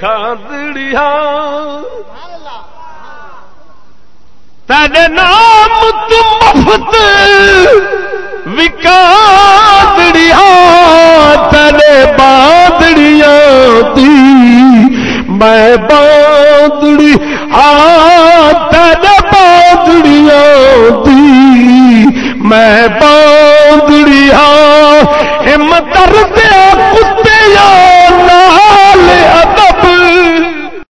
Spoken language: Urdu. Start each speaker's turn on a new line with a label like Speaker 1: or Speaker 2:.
Speaker 1: کھاندڑیا تیرے نام تم مفت وکاندڑیا تیرے باندڑیاں دی میں باندڑی ہاں تیرے باندڑیاں دی میں باندڑیا ہمت